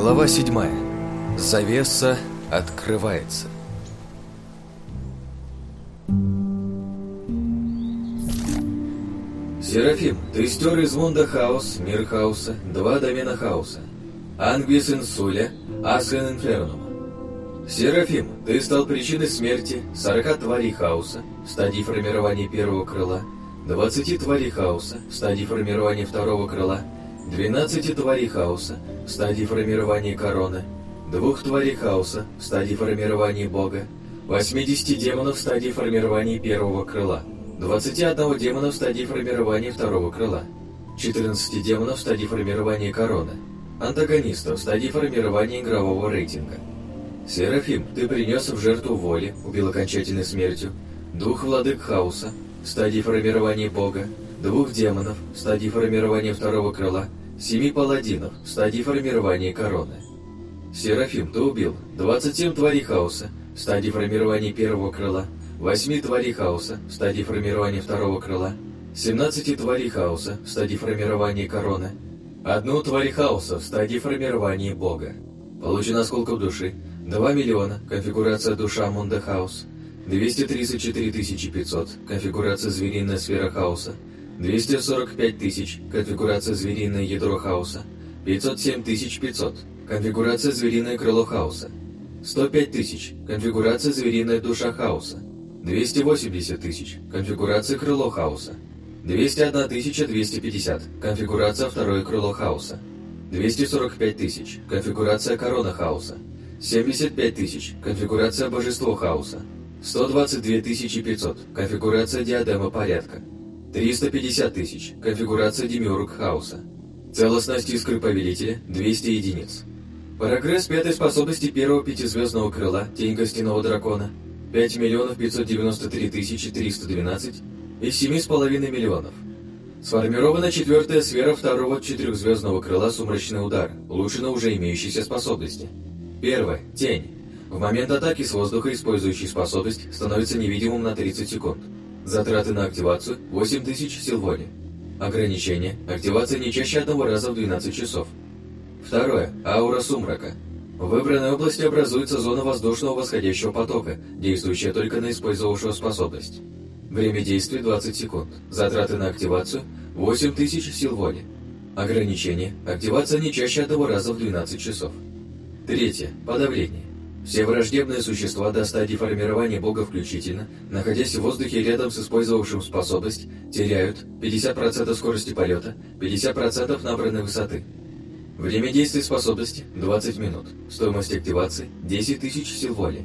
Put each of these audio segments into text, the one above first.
Глава седьмая. Завеса открывается. Серафим, ты стер из Мунда Хаос, Мир Хаоса, два домена Хаоса. Ангвис Инсуля, Асен Инфернум. Серафим, ты стал причиной смерти 40 тварей хаоса в стадии формирования первого крыла, 20 тварей хаоса в стадии формирования второго крыла, 12 тварей хаоса в стадии формирования короны, двух тварей хаоса в стадии формирования бога, 80 демонов в стадии формирования первого крыла, 21 демона в стадии формирования второго крыла, 14 демонов в стадии формирования короны, антагонистов в стадии формирования игрового рейтинга. Серафим, ты принес в жертву воли, убил окончательной смертью, двух владык хаоса в стадии формирования бога, двух демонов в стадии формирования второго крыла, семи паладинов в стадии формирования короны. Серафим, ты убил. 27 тварей хаоса в стадии формирования первого крыла, 8 тварей хаоса в стадии формирования второго крыла, 17 тварей хаоса в стадии формирования короны, одну тварь хаоса в стадии формирования бога. Получен осколков души. 2 миллиона, конфигурация душа Мунда Хаус, 234 500, конфигурация звериная сфера хаоса, 245 тысяч, конфигурация звериное ядро хаоса, 507 500, конфигурация звериное крыло хаоса, 105 тысяч, конфигурация звериная душа хаоса, 280 тысяч, конфигурация крыло хаоса, 201 250, конфигурация второе крыло хаоса, 245 тысяч, конфигурация корона хаоса, 75 тысяч, конфигурация божество хаоса, 122 500, конфигурация диадема порядка, 350 тысяч, конфигурация демиург хаоса, целостность искры повелителя 200 единиц. Прогресс пятой способности первого пятизвездного крыла Тень Костяного Дракона 5 миллионов 593 тысячи 312 из 7,5 миллионов. Сформирована четвертая сфера второго четырехзвездного крыла «Сумрачный удар», улучшена уже имеющейся способности. Первое. Тень. В момент атаки с воздуха использующий способность становится невидимым на 30 секунд. Затраты на активацию – 8000 сил воли. Ограничение – активация не чаще одного раза в 12 часов. Второе. Аура сумрака. В выбранной области образуется зона воздушного восходящего потока, действующая только на использовавшего способность. Время действия 20 секунд. Затраты на активацию 8000 сил воли. Ограничение. Активация не чаще одного раза в 12 часов. Третье. Подавление. Все враждебные существа до стадии формирования бога включительно, находясь в воздухе рядом с использовавшим способность, теряют 50% скорости полета, 50% набранной высоты. Время действия способности – 20 минут. Стоимость активации – 10 тысяч сил воли.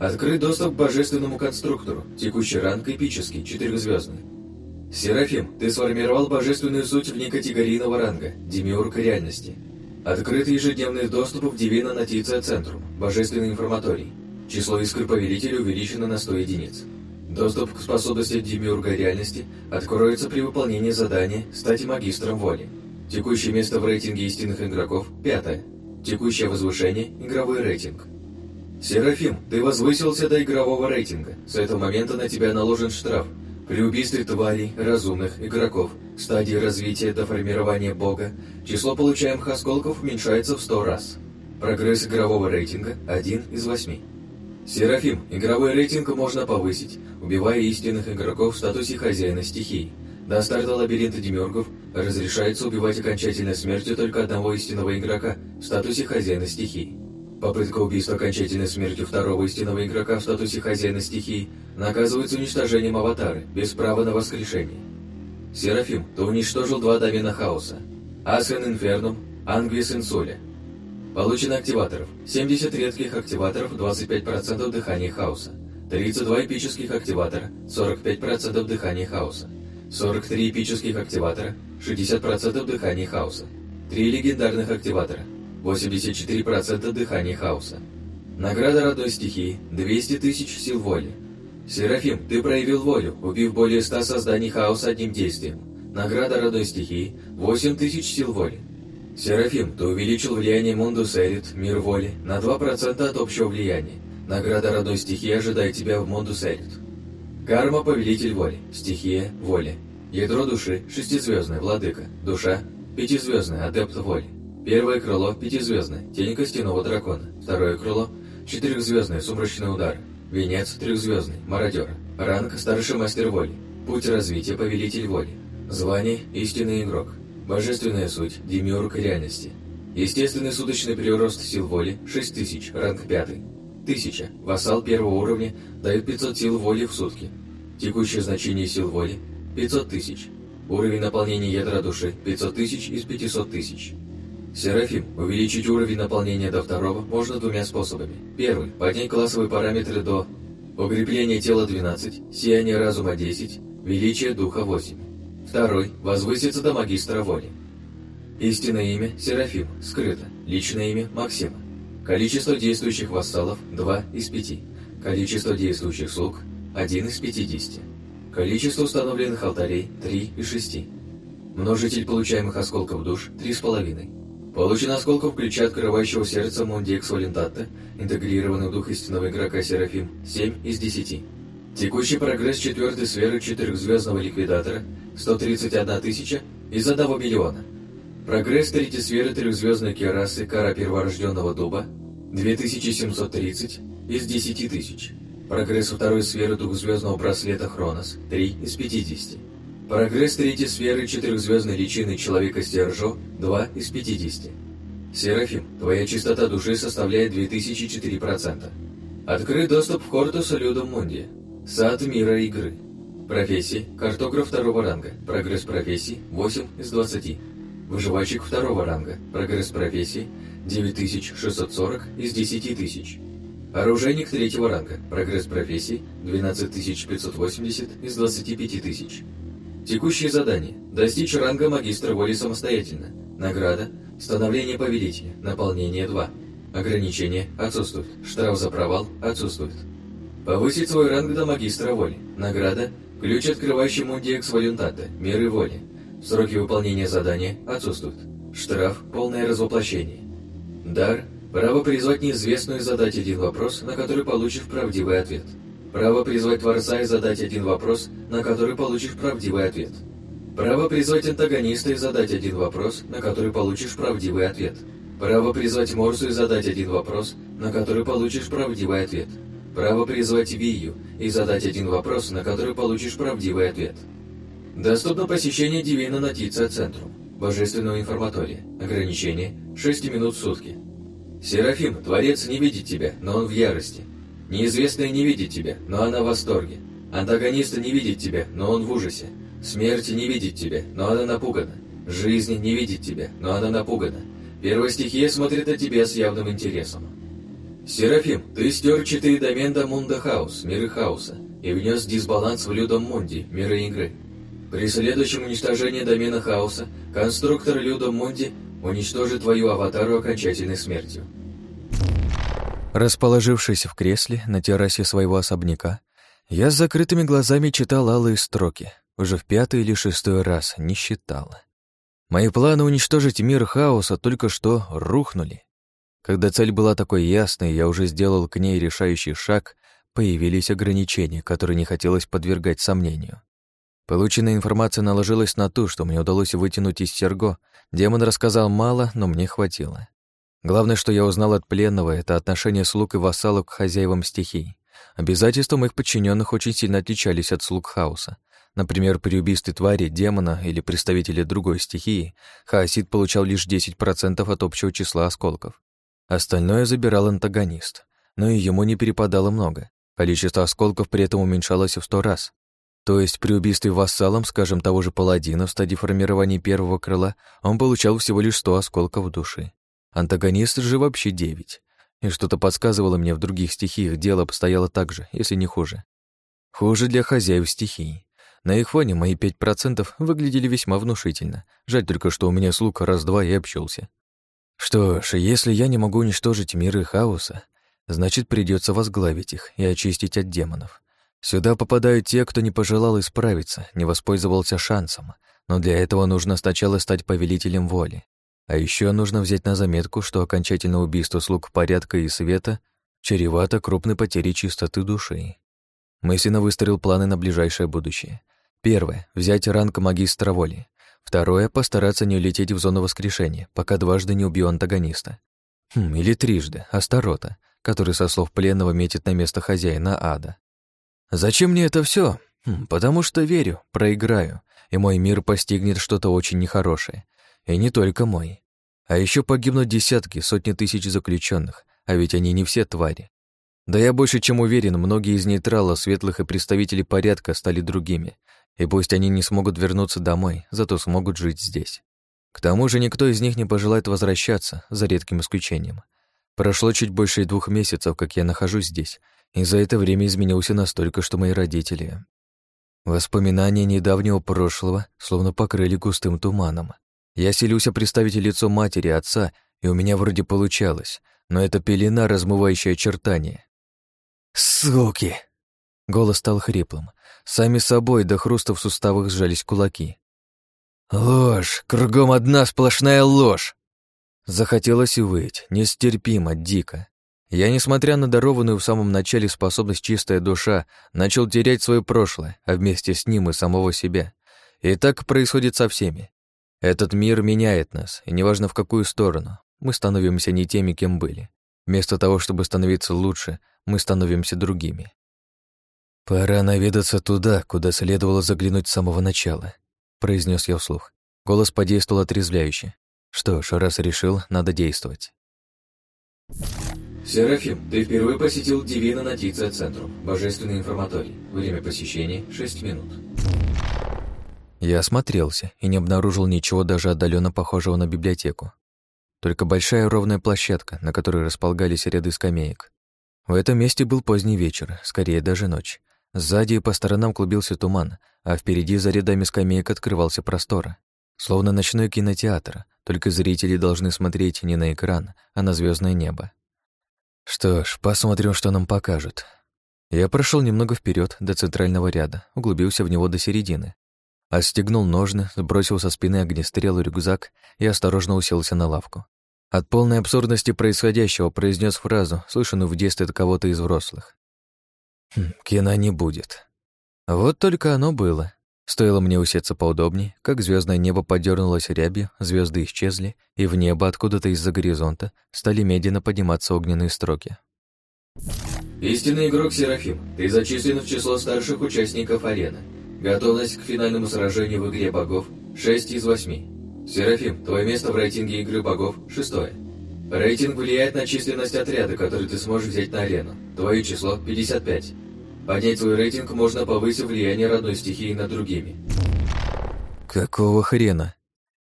Открыт доступ к божественному конструктору, текущий ранг эпический, четырехзвездный. Серафим, ты сформировал божественную суть внекатегорийного ранга, демиург реальности. Открыт ежедневный доступ в Divina Notitia Центрум, божественный информаторий. Число искр повелителя увеличено на 100 единиц. Доступ к способности демиурга реальности откроется при выполнении задания «Стать магистром воли». Текущее место в рейтинге истинных игроков – пятое. Текущее возвышение – игровой рейтинг. Серафим, ты возвысился до игрового рейтинга. С этого момента на тебя наложен штраф. При тварей, разумных, игроков, стадии развития до формирования бога, число получаемых осколков уменьшается в 100 раз. Прогресс игрового рейтинга – 1 из 8. Серафим, игровой рейтинг можно повысить, убивая истинных игроков в статусе хозяина стихий. До старта лабиринта демиургов разрешается убивать окончательной смертью только одного истинного игрока в статусе хозяина стихий. Попытка убийства окончательной смертью второго истинного игрока в статусе хозяина стихии наказывается уничтожением аватара, без права на воскрешение. Серафим, ты уничтожил два домена хаоса. Асен Инфернум, Ангвис Инсуля. Получено активаторов. 70 редких активаторов, 25% дыхания хаоса. 32 эпических активатора, 45% дыхания хаоса. 43 эпических активатора, 60% дыхания хаоса. 3 легендарных активатора, 84% дыхания хаоса. Награда родной стихии – 200 тысяч сил воли. Серафим, ты проявил волю, убив более 100 созданий хаоса одним действием. Награда родной стихии – 8 тысяч сил воли. Серафим, ты увеличил влияние Мундус Эрит, мир воли, на 2% от общего влияния. Награда родной стихии ожидает тебя в Мундус Эрит. Карма – повелитель воли, стихия – воли. Ядро души – шестизвездная, владыка, душа – пятизвездная, адепт воли. Первое крыло – пятизвездное, тень костяного дракона. Второе крыло – четырехзвездный, сумрачный удар. Венец – трехзвездный, мародер. Ранг – старший мастер воли. Путь развития – повелитель воли. Звание – истинный игрок. Божественная суть – демиург реальности. Естественный суточный прирост сил воли – 6000, ранг 5. 1000. Вассал первого уровня дает 500 сил воли в сутки. Текущее значение сил воли – 500 тысяч. Уровень наполнения ядра души – 500 тысяч из 500 тысяч. Серафим. Увеличить уровень наполнения до второго можно двумя способами. Первый. Поднять классовые параметры до укрепления тела 12, сияние разума 10, величие духа 8. Второй. Возвыситься до магистра воли. Истинное имя – Серафим, скрыто. Личное имя – Максима. Количество действующих вассалов – 2 из 5. Количество действующих слуг – 1 из 50. Количество установленных алтарей – 3 из 6. Множитель получаемых осколков душ – 3,5. Получено осколков ключа открывающего сердце Мунди Эксвалентатта, интегрированный в дух истинного игрока Серафим – 7 из 10. Текущий прогресс четвертой сферы четырехзвездного ликвидатора – 131 тысяча из 1 миллиона. Прогресс третьей сферы трехзвездной керасы Кара Перворожденного Дуба – 2730 из 10 тысяч. Прогресс второй сферы двухзвездного браслета Хронос – 3 из 50. Прогресс третьей сферы четырехзвездной личины Человека Стержо – 2 из 50. Серафим, твоя чистота души составляет 2004%. Открыт доступ в Кортус Людом Мунди. Сад мира игры. Профессии. Картограф второго ранга. Прогресс профессии – 8 из 20. Выживальщик второго ранга. Прогресс профессии – 9640 из 10 тысяч. Оружейник третьего ранга. Прогресс профессии – 12580 из 25 тысяч. Текущие задания. Достичь ранга магистра воли самостоятельно. Награда – становление повелителя. Наполнение 2. Ограничение – отсутствует. Штраф за провал – отсутствует. Повысить свой ранг до магистра воли. Награда – ключ, открывающий мундиекс валюнтата, меры воли. Сроки выполнения задания отсутствуют. Штраф – полное развоплощение. Дар – право призвать неизвестную задать один вопрос, на который получишь правдивый ответ. Право призвать Творца и задать один вопрос, на который получишь правдивый ответ. Право призвать антагониста и задать один вопрос, на который получишь правдивый ответ. Право призвать Морсу и задать один вопрос, на который получишь правдивый ответ. Право призвать Вию и задать один вопрос, на который получишь правдивый ответ. Доступно посещение Дивина Нотиция Центрум, Божественного информатория. Ограничение 6 минут в сутки. Серафим, Творец не видит тебя, но он в ярости. Неизвестная не видит тебя, но она в восторге. Антагонист не видит тебя, но он в ужасе. Смерть не видит тебя, но она напугана. Жизнь не видит тебя, но она напугана. Первая стихия смотрит на тебя с явным интересом. Серафим, ты стер четыре домена Мунда Хаус, миры хаоса, и внес дисбаланс в Людом Мунди, миры игры. При следующем уничтожении домена хаоса, конструктор Людом Мунди уничтожит твою аватару окончательной смертью. Расположившись в кресле на террасе своего особняка, я с закрытыми глазами читал алые строки. Уже в пятый или шестой раз не считал. Мои планы уничтожить мир хаоса только что рухнули. Когда цель была такой ясной, я уже сделал к ней решающий шаг, появились ограничения, которые не хотелось подвергать сомнению. Полученная информация наложилась на ту, что мне удалось вытянуть из Серго. Демон рассказал мало, но мне хватило. Главное, что я узнал от пленного, это отношение слуг и вассалов к хозяевам стихий. Обязательства моих подчиненных очень сильно отличались от слуг хаоса. Например, при убийстве твари, демона или представителя другой стихии хаосит получал лишь 10% от общего числа осколков. Остальное забирал антагонист, но и ему не перепадало много. Количество осколков при этом уменьшалось в сто раз. То есть при убийстве вассалом, скажем, того же паладина в стадии формирования первого крыла, он получал всего лишь 100 осколков души. Антагонист же вообще 9. И что-то подсказывало мне в других стихиях дело обстояло так же, если не хуже. Хуже для хозяев стихий. На их фоне мои 5% выглядели весьма внушительно. Жаль только, что у меня слуг раз-два и общался. Что ж, если я не могу уничтожить миры хаоса, значит, придется возглавить их и очистить от демонов. Сюда попадают те, кто не пожелал исправиться, не воспользовался шансом, но для этого нужно сначала стать повелителем воли. А еще нужно взять на заметку, что окончательное убийство слуг порядка и света чревато крупной потерей чистоты души. Мысленно выстроил планы на ближайшее будущее. Первое — взять ранг магистра воли. Второе — постараться не улететь в зону воскрешения, пока дважды не убью антагониста. Хм, или трижды, Астарота, который, со слов пленного, метит на место хозяина ада. Зачем мне это все? Хм, потому что верю, проиграю, и мой мир постигнет что-то очень нехорошее. И не только мой. А еще погибнут десятки, сотни тысяч заключенных, а ведь они не все твари. Да я больше чем уверен, многие из нейтралов, светлых и представителей порядка стали другими, и пусть они не смогут вернуться домой, зато смогут жить здесь. К тому же никто из них не пожелает возвращаться, за редким исключением. Прошло чуть больше двух месяцев, как я нахожусь здесь, и за это время изменился настолько, что мои родители... Воспоминания недавнего прошлого словно покрыли густым туманом. Я селюся представить лицо матери, отца, и у меня вроде получалось, но это пелена, размывающая очертания. «Суки!» Голос стал хриплым. Сами собой до хруста в суставах сжались кулаки. «Ложь! Кругом одна сплошная ложь!» Захотелось и выть, нестерпимо, дико. Я, несмотря на дарованную в самом начале способность чистая душа, начал терять свое прошлое, а вместе с ним и самого себя. И так происходит со всеми. Этот мир меняет нас, и неважно в какую сторону, мы становимся не теми, кем были. Вместо того, чтобы становиться лучше, мы становимся другими. «Пора наведаться туда, куда следовало заглянуть с самого начала», — произнес я вслух. Голос подействовал отрезвляюще. Что ж, раз решил, надо действовать. Серафим, ты впервые посетил Дивина Нотиция Центрум, Божественный информаторий. Время посещения — 6 минут. Я осмотрелся и не обнаружил ничего даже отдаленно похожего на библиотеку. Только большая ровная площадка, на которой располагались ряды скамеек. В этом месте был поздний вечер, скорее даже ночь. Сзади и по сторонам клубился туман, а впереди за рядами скамеек открывался простор. Словно ночной кинотеатр, только зрители должны смотреть не на экран, а на звездное небо. Что ж, посмотрим, что нам покажут. Я прошел немного вперед до центрального ряда, углубился в него до середины. Отстегнул ножны, сбросил со спины огнестрел и рюкзак и осторожно уселся на лавку. От полной абсурдности происходящего произнес фразу, слышанную в детстве от кого-то из взрослых. Хм, кино не будет. Вот только оно было. Стоило мне усеться поудобнее, как звездное небо подернулось рябью, звезды исчезли, и в небо откуда-то из-за горизонта стали медленно подниматься огненные строки. Истинный игрок Серафим, ты зачислен в число старших участников арены. Готовность к финальному сражению в игре богов 6 из 8. Серафим, твое место в рейтинге игры богов шестое. Рейтинг влияет на численность отряда, который ты сможешь взять на арену. Твое число 55. Поднять свой рейтинг можно, повысив влияние родной стихии над другими. Какого хрена?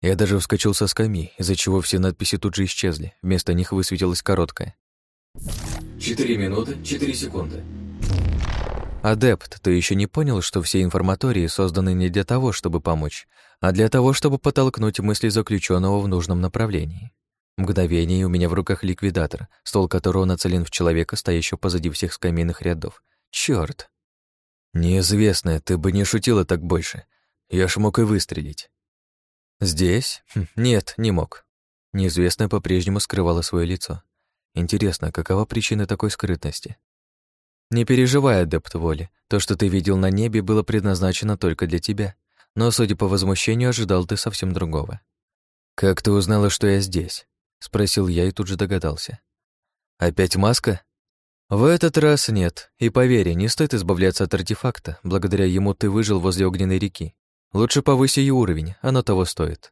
Я даже вскочил со скамьи, из-за чего все надписи тут же исчезли. Вместо них высветилась короткая. Четыре минуты, четыре секунды. Адепт, ты еще не понял, что все информатории созданы не для того, чтобы помочь, а для того, чтобы подтолкнуть мысли заключенного в нужном направлении. Мгновение у меня в руках ликвидатор, стол которого нацелен в человека, стоящего позади всех скамейных рядов. Чёрт. Неизвестное, ты бы не шутила так больше. Я ж мог и выстрелить. Здесь? Хм, нет, не мог. Неизвестное по-прежнему скрывало свое лицо. Интересно, какова причина такой скрытности? Не переживай, адепт воли. То, что ты видел на небе, было предназначено только для тебя. Но, судя по возмущению, ожидал ты совсем другого. «Как ты узнала, что я здесь?» — спросил я и тут же догадался. «Опять маска?» В этот раз нет. И поверь, не стоит избавляться от артефакта. Благодаря ему ты выжил возле огненной реки. Лучше повыси ее уровень, оно того стоит.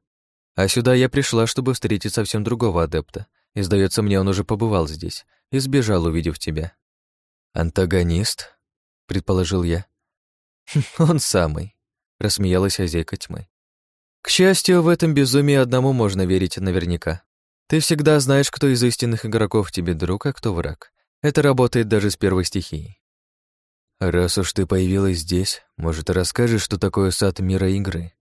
А сюда я пришла, чтобы встретить совсем другого адепта. И, сдается мне, он уже побывал здесь и сбежал, увидев тебя. «Антагонист?» — предположил я. «Он самый», — рассмеялась хозяйка тьмы. «К счастью, в этом безумии одному можно верить наверняка. Ты всегда знаешь, кто из истинных игроков тебе друг, а кто враг. Это работает даже с первой стихией. Раз уж ты появилась здесь, может, расскажешь, что такое сад мира игры?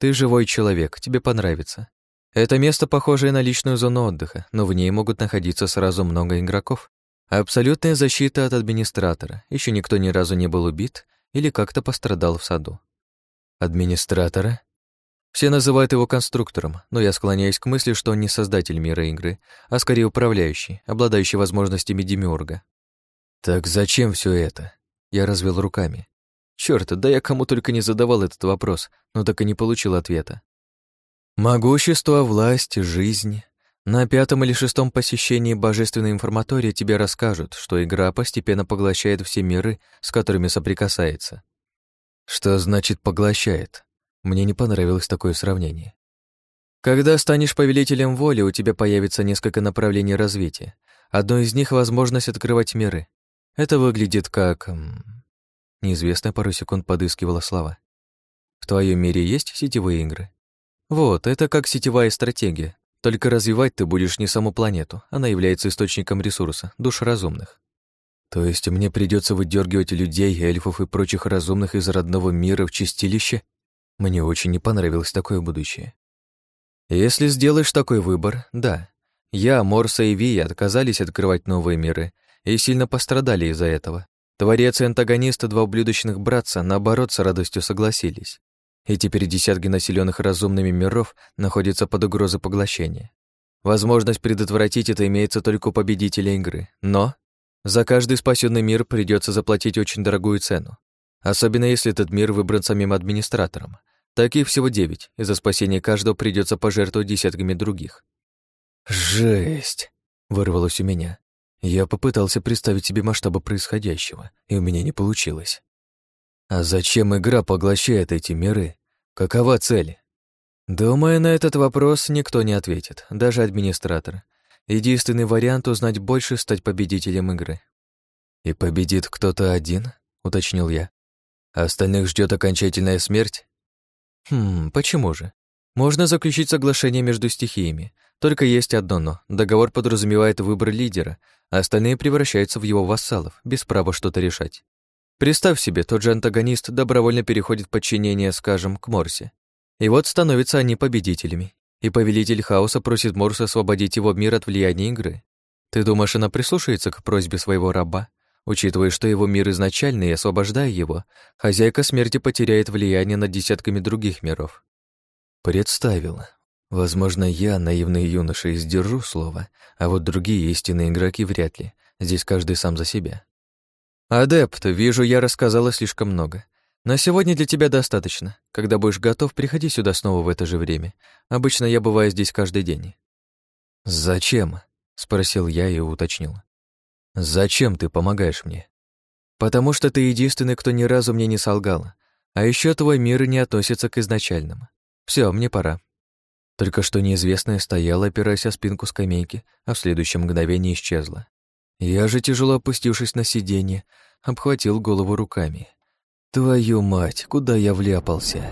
Ты живой человек, тебе понравится. Это место похожее на личную зону отдыха, но в ней могут находиться сразу много игроков. Абсолютная защита от администратора. Еще никто ни разу не был убит или как-то пострадал в саду. Администратора? Все называют его конструктором, но я склоняюсь к мысли, что он не создатель мира игры, а скорее управляющий, обладающий возможностями демиурга. Так зачем все это? Я развел руками. Чёрт, да я кому только не задавал этот вопрос, но так и не получил ответа. Могущество, власть, жизнь. На пятом или шестом посещении Божественной информатории тебе расскажут, что игра постепенно поглощает все миры, с которыми соприкасается. Что значит «поглощает»? Мне не понравилось такое сравнение. Когда станешь повелителем воли, у тебя появится несколько направлений развития. Одно из них — возможность открывать миры. Это выглядит как... Неизвестная пару секунд подыскивала слова. В твоем мире есть сетевые игры? Вот, это как сетевая стратегия. Только развивать ты будешь не саму планету. Она является источником ресурса, душ разумных. То есть мне придется выдергивать людей, эльфов и прочих разумных из родного мира в чистилище? Мне очень не понравилось такое будущее. Если сделаешь такой выбор, да. Я, Морса и Ви отказались открывать новые миры и сильно пострадали из-за этого. Творец и антагонист, два ублюдочных братца, наоборот, с радостью согласились. И теперь десятки населенных разумными миров находятся под угрозой поглощения. Возможность предотвратить это имеется только у победителя игры. Но за каждый спасенный мир придется заплатить очень дорогую цену. Особенно если этот мир выбран самим администратором. Таких всего девять, и за спасение каждого придется пожертвовать десятками других. «Жесть!» — вырвалось у меня. Я попытался представить себе масштабы происходящего, и у меня не получилось. А зачем игра поглощает эти миры? Какова цель? Думаю, на этот вопрос никто не ответит, даже администратор. Единственный вариант — узнать больше, стать победителем игры. «И победит кто-то один?» — уточнил я. «А остальных ждет окончательная смерть?» «Хм, почему же? Можно заключить соглашение между стихиями. Только есть одно «но». Договор подразумевает выбор лидера, а остальные превращаются в его вассалов, без права что-то решать. Представь себе, тот же антагонист добровольно переходит подчинение, скажем, к Морсе. И вот становятся они победителями, и повелитель хаоса просит Морса освободить его мир от влияния игры. Ты думаешь, она прислушается к просьбе своего раба? Учитывая, что его мир изначальный, и освобождая его, хозяйка смерти потеряет влияние над десятками других миров. Представила. Возможно, я, наивный юноша, издержу слово, а вот другие истинные игроки вряд ли. Здесь каждый сам за себя. «Адепт, вижу, я рассказала слишком много. На сегодня для тебя достаточно. Когда будешь готов, приходи сюда снова в это же время. Обычно я бываю здесь каждый день». «Зачем?» — спросил я и уточнил. «Зачем ты помогаешь мне?» «Потому что ты единственный, кто ни разу мне не солгал. А еще твой мир не относится к изначальному. Все, мне пора». Только что неизвестная стояла, опираясь о спинку скамейки, а в следующем мгновении исчезла. Я же, тяжело опустившись на сиденье, обхватил голову руками. Твою мать, куда я вляпался?